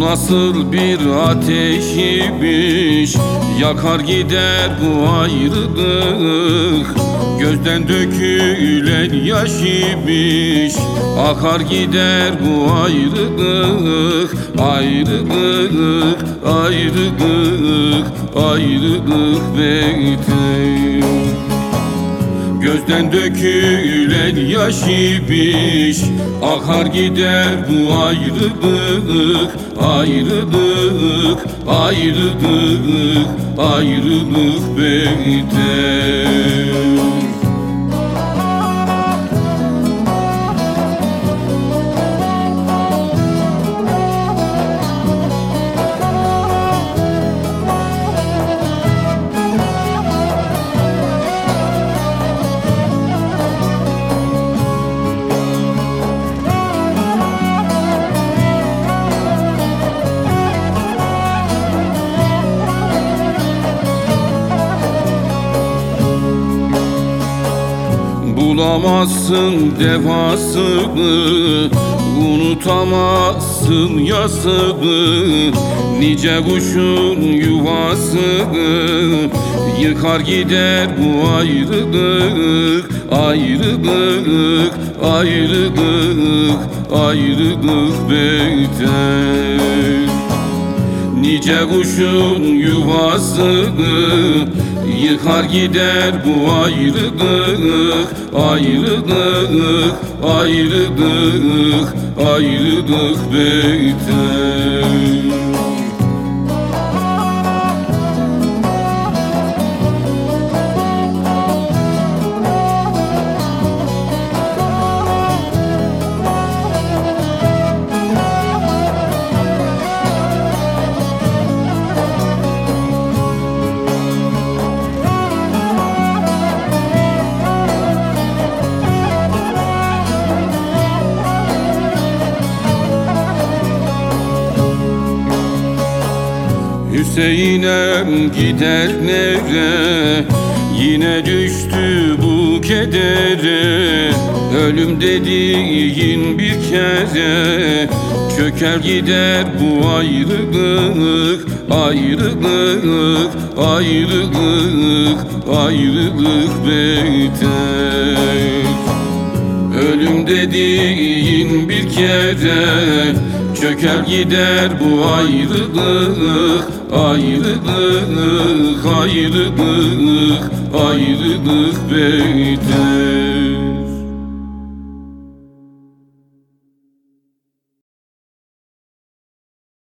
nasıl bir ateşmiş? Yakar gider bu ayrılık. Gözden dökülen yaş imiş Akar gider bu ayrılık. Ayrılık, ayrılık, ayrılık bekleyin Gözden dökülen yaş imiş. Akar gider bu ayrılık Ayrılık, ayrılık, ayrılık biter Bulamazsın devasını Unutamazsın yasını Nice kuşun yuvasını. Yıkar gider bu ayrılık Ayrılık, ayrılık, ayrılık biter Nice kuşun yuvasını Yıkar gider bu ayrılık Ayrılık, ayrılık, ayrılık biter Hüseyin'em gider nere? Yine düştü bu kedere. Ölüm dediğin bir kere. Çöker gider bu ayrılık Ayrılık, ayrılık, ayrılık biter Ölüm dediğin bir kere Çöker gider bu ayrılık Ayrılık, ayrılık, ayrılık biter